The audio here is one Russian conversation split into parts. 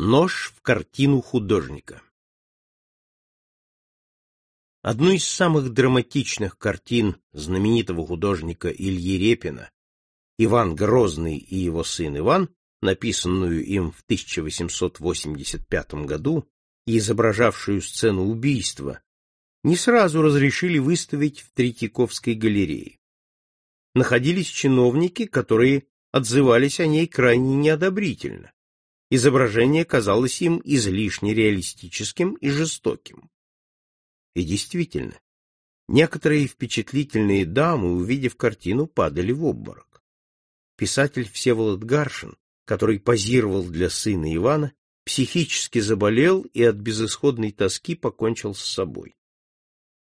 Нож в картину художника. Одну из самых драматичных картин знаменитого художника Ильи Репина «Иван Грозный и его сын Иван», написанную им в 1885 году и изображавшую сцену убийства, не сразу разрешили выставить в Третьяковской галерее. Находились чиновники, которые отзывались о ней крайне неодобрительно изображение казалось им излишне реалистическим и жестоким. И действительно, некоторые впечатлительные дамы, увидев картину, падали в обморок. Писатель Всеволод Гаршин, который позировал для сына Ивана, психически заболел и от безысходной тоски покончил с собой.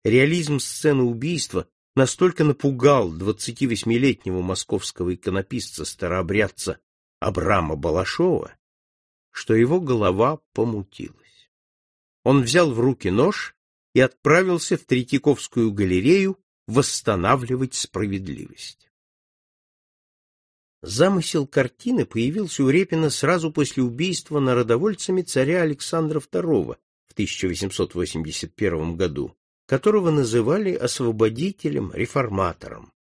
Реализм сцены убийства настолько напугал 28-летнего московского иконописца-старообрядца Абрама Балашова, что его голова помутилась. Он взял в руки нож и отправился в Третьяковскую галерею восстанавливать справедливость. Замысел картины появился у Репина сразу после убийства народовольцами царя Александра II в 1881 году, которого называли освободителем, реформатором.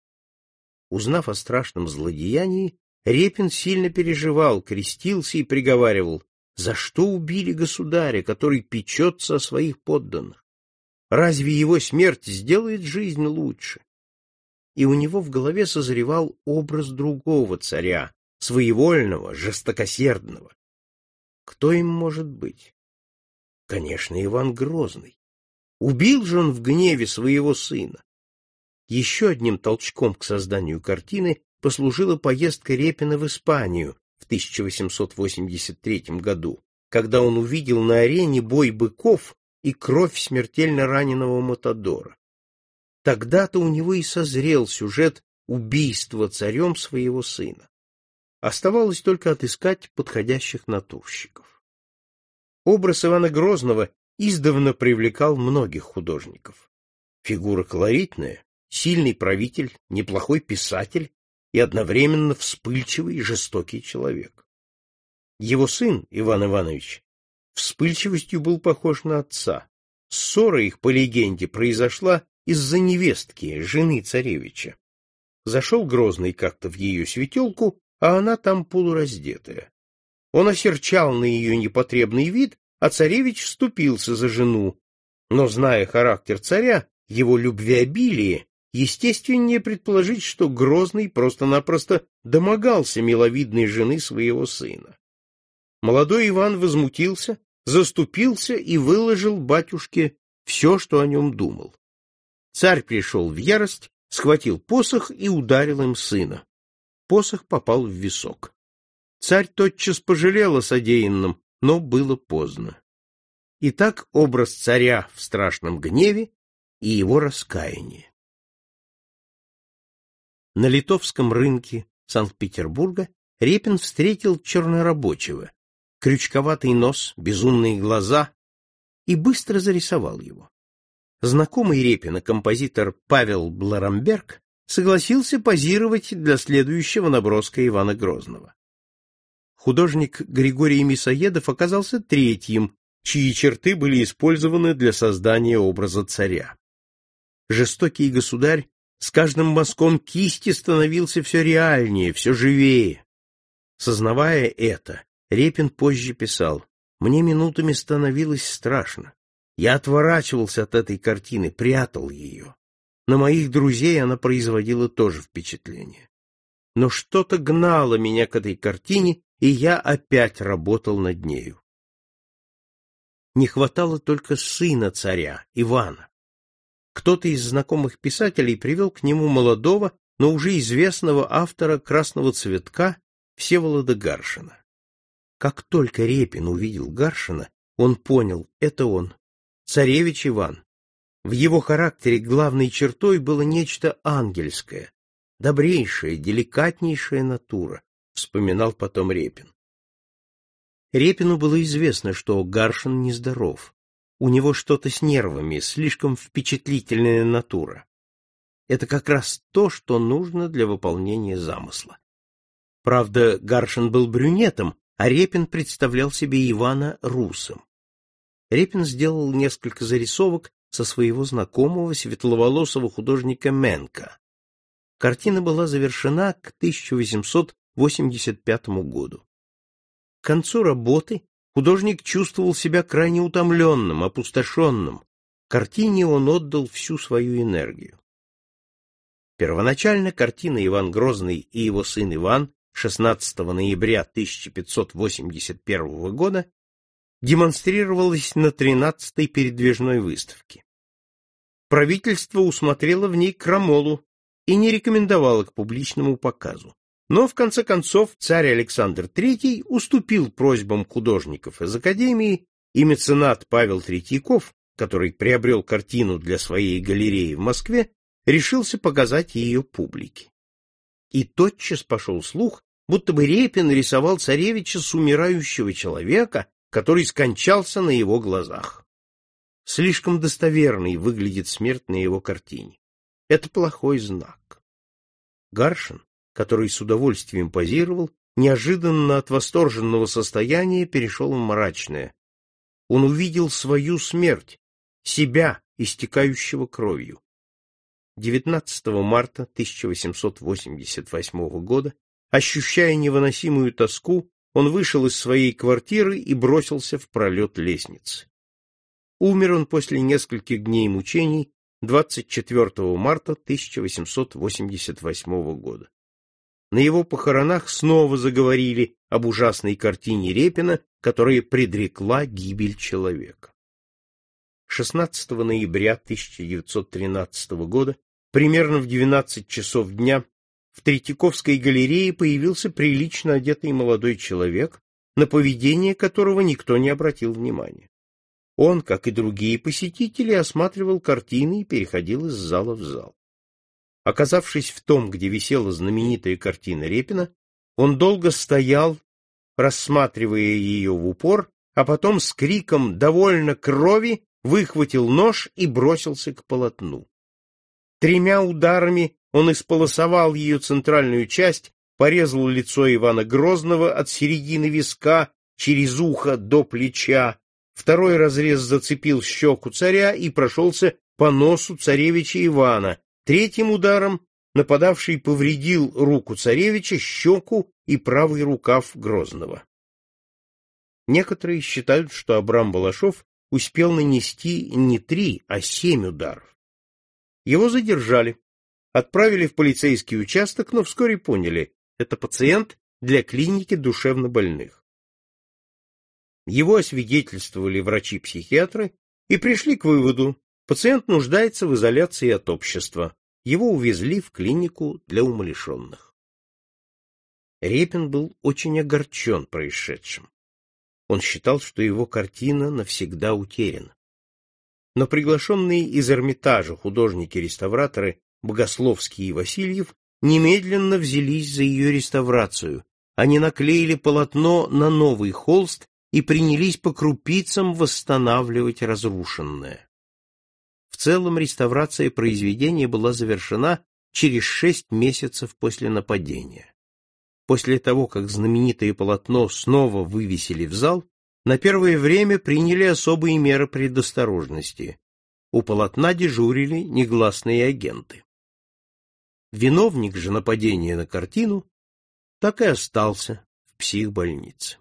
Узнав о страшном злодеянии, Репин сильно переживал, крестился и приговаривал за что убили государя, который печется о своих подданных? Разве его смерть сделает жизнь лучше? И у него в голове созревал образ другого царя, своевольного, жестокосердного. Кто им может быть? Конечно, Иван Грозный. Убил же он в гневе своего сына. Еще одним толчком к созданию картины послужила поездка Репина в Испанию, в 1883 году, когда он увидел на арене бой быков и кровь смертельно раненого Матадора. Тогда-то у него и созрел сюжет убийства царем своего сына. Оставалось только отыскать подходящих натурщиков. Образ Ивана Грозного издавна привлекал многих художников. Фигура колоритная, сильный правитель, неплохой писатель, и одновременно вспыльчивый и жестокий человек. Его сын, Иван Иванович, вспыльчивостью был похож на отца. Ссора их, по легенде, произошла из-за невестки, жены царевича. Зашел Грозный как-то в ее светелку, а она там полураздетая. Он осерчал на ее непотребный вид, а царевич вступился за жену. Но, зная характер царя, его любвеобилие, естественнее предположить, что Грозный просто-напросто домогался миловидной жены своего сына. Молодой Иван возмутился, заступился и выложил батюшке все, что о нем думал. Царь пришел в ярость, схватил посох и ударил им сына. Посох попал в висок. Царь тотчас пожалел о содеянном, но было поздно. Итак, образ царя в страшном гневе и его раскаяние. На литовском рынке Санкт-Петербурга Репин встретил чернорабочего, крючковатый нос, безумные глаза, и быстро зарисовал его. Знакомый Репина композитор Павел Бларамберг согласился позировать для следующего наброска Ивана Грозного. Художник Григорий Мисоедов оказался третьим, чьи черты были использованы для создания образа царя. Жестокий государь с каждым мазком кисти становился все реальнее, все живее. Сознавая это, Репин позже писал, «Мне минутами становилось страшно. Я отворачивался от этой картины, прятал ее. На моих друзей она производила тоже впечатление. Но что-то гнало меня к этой картине, и я опять работал над нею. Не хватало только сына царя, Ивана. Кто-то из знакомых писателей привел к нему молодого, но уже известного автора «Красного цветка» Всеволода Гаршина. Как только Репин увидел Гаршина, он понял — это он, царевич Иван. В его характере главной чертой было нечто ангельское, добрейшая, деликатнейшая натура, вспоминал потом Репин. Репину было известно, что Гаршин нездоров. У него что-то с нервами, слишком впечатлительная натура. Это как раз то, что нужно для выполнения замысла. Правда, Гаршин был брюнетом, а Репин представлял себе Ивана русом. Репин сделал несколько зарисовок со своего знакомого светловолосого художника Менка. Картина была завершена к 1885 году. К концу работы художник чувствовал себя крайне утомленным, опустошенным. Картине он отдал всю свою энергию. Первоначально картина Иван Грозный и его сын Иван 16 ноября 1581 года демонстрировалась на 13-й передвижной выставке. Правительство усмотрело в ней крамолу и не рекомендовало к публичному показу. Но, в конце концов, царь Александр III уступил просьбам художников из Академии, и меценат Павел Третьяков, который приобрел картину для своей галереи в Москве, решился показать ее публике. И тотчас пошел слух, будто бы Репин рисовал царевича с умирающего человека, который скончался на его глазах. Слишком достоверной выглядит смерть на его картине. Это плохой знак. Гаршин, который с удовольствием позировал, неожиданно от восторженного состояния перешел в мрачное. Он увидел свою смерть, себя, истекающего кровью. 19 марта 1888 года, ощущая невыносимую тоску, он вышел из своей квартиры и бросился в пролет лестницы. Умер он после нескольких дней мучений 24 марта 1888 года. На его похоронах снова заговорили об ужасной картине Репина, которая предрекла гибель человека. 16 ноября 1913 года Примерно в 12 часов дня в Третьяковской галерее появился прилично одетый молодой человек, на поведение которого никто не обратил внимания. Он, как и другие посетители, осматривал картины и переходил из зала в зал. Оказавшись в том, где висела знаменитая картина Репина, он долго стоял, рассматривая ее в упор, а потом с криком «Довольно крови!» выхватил нож и бросился к полотну. Тремя ударами он исполосовал ее центральную часть, порезал лицо Ивана Грозного от середины виска через ухо до плеча, второй разрез зацепил щеку царя и прошелся по носу царевича Ивана, третьим ударом нападавший повредил руку царевича, щеку и правый рукав Грозного. Некоторые считают, что Абрам Балашов успел нанести не три, а семь ударов. Его задержали, отправили в полицейский участок, но вскоре поняли, это пациент для клиники душевнобольных. Его освидетельствовали врачи-психиатры и пришли к выводу, пациент нуждается в изоляции от общества. Его увезли в клинику для умалишенных. Репин был очень огорчен происшедшим. Он считал, что его картина навсегда утеряна но приглашенные из Эрмитажа художники-реставраторы Богословский и Васильев немедленно взялись за ее реставрацию. Они наклеили полотно на новый холст и принялись по крупицам восстанавливать разрушенное. Целом реставрация произведения была завершена через шесть месяцев после нападения. После того, как знаменитое полотно снова вывесили в зал, на первое время приняли особые меры предосторожности. У полотна дежурили негласные агенты. Виновник же нападения на картину так и остался в психбольнице.